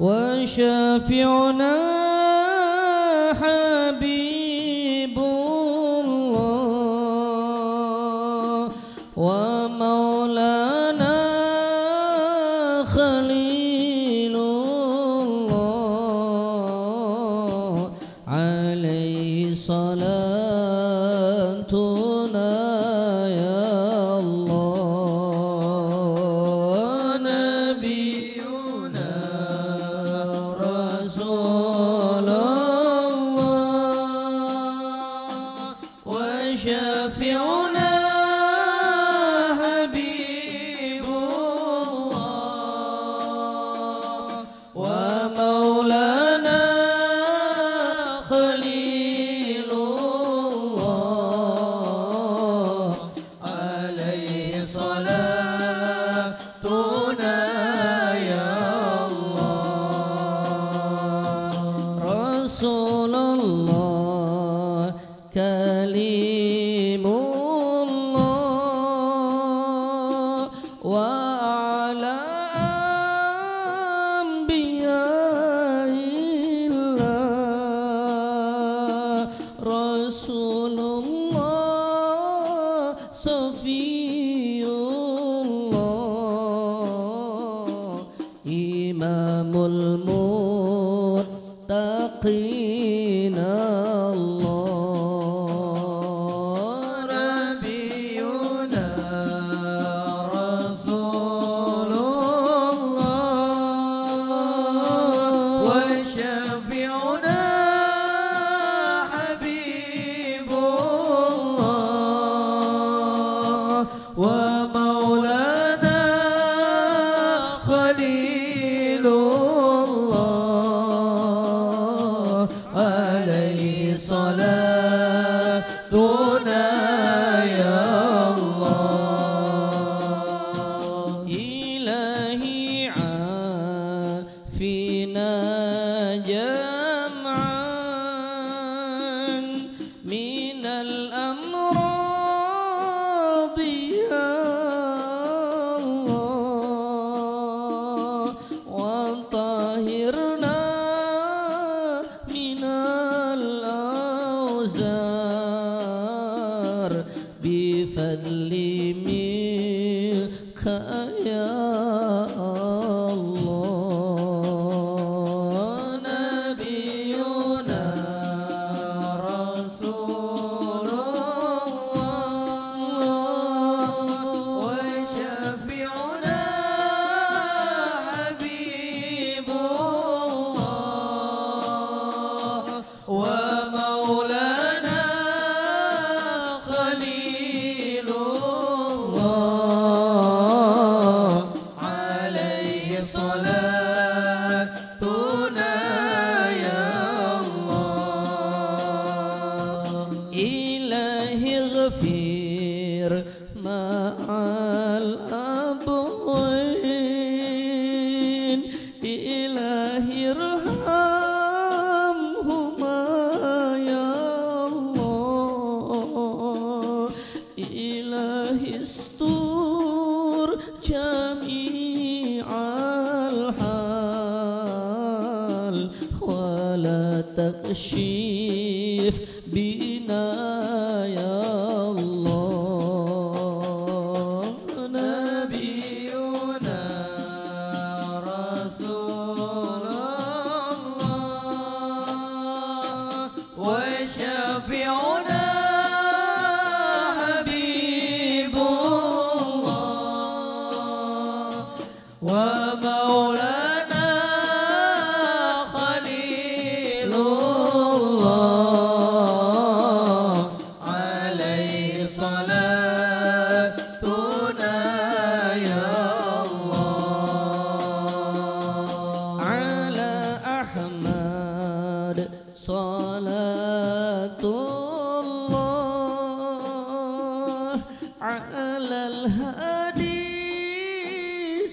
وشافعنا كليم الله وعلى أنبياء الله رسول الله صفي الله إمام المتقين. إلهي استور جميع الحال ولا تكشف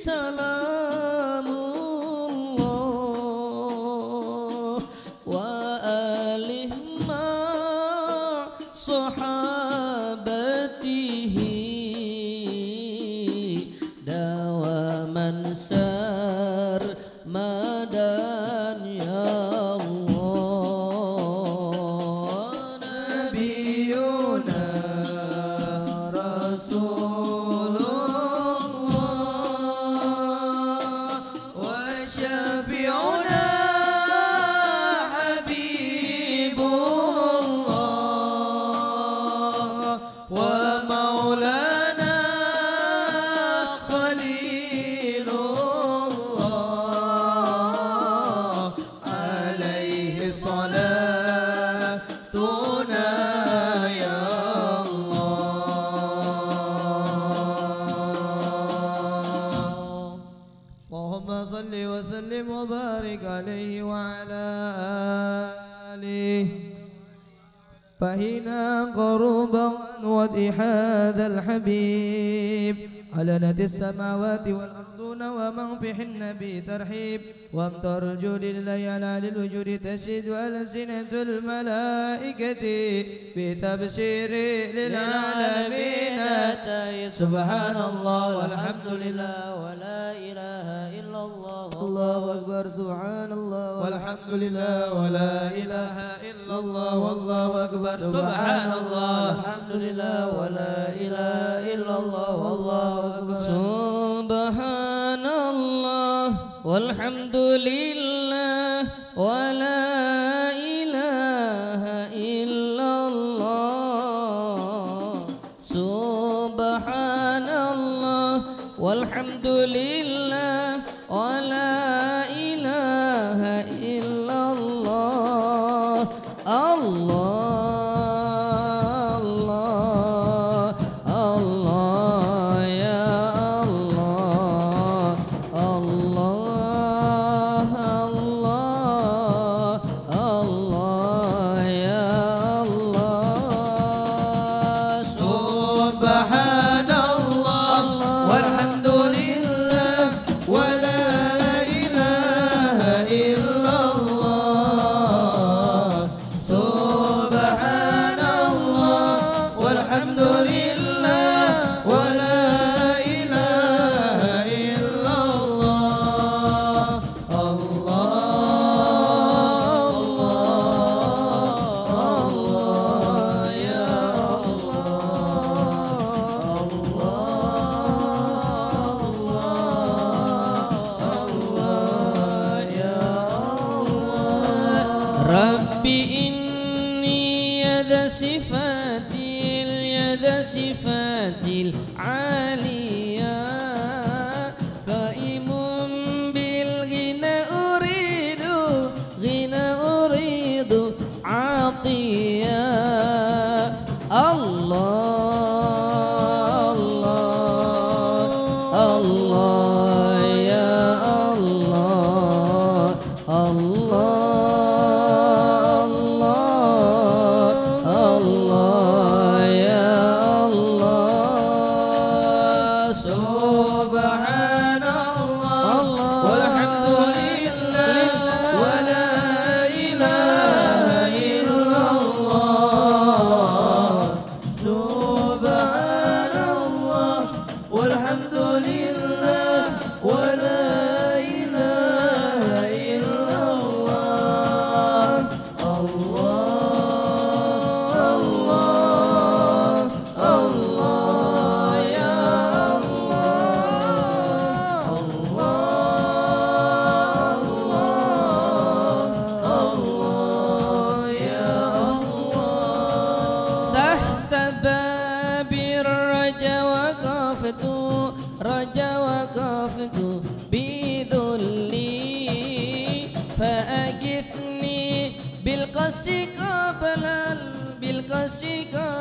salam. فهنا قربا هذا الحبيب علنت السماوات والأرضون ومن بحن به ترحيب وامطر الجود الليالى للوجود تشهد ألسنة الملائكة بتبشير للعالمين. سبحان الله والحمد لله ولا إله إلا الله. الله أكبر. سبحان الله والحمد لله ولا إله إلا الله. والله أكبر. سبحان الله والحمد لله ولا إله إلا الله. والله سبحان الله والحمد لله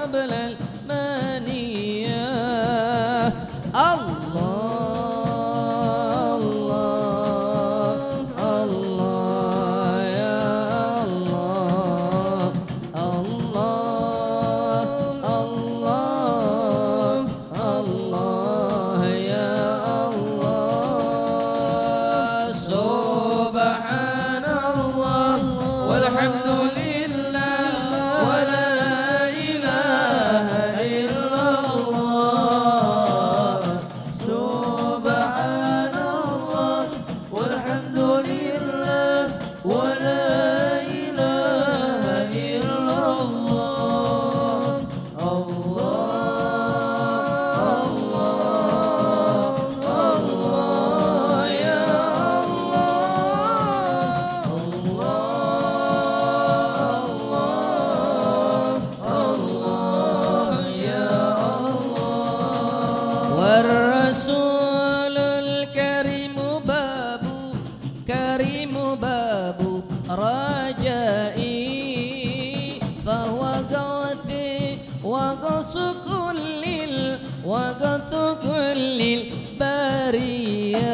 قبل المانية الله الله الله الله يا الله سبحان الله لله كريم باب رجائي فهو غوثي وغوث كل وغوث كل البرية.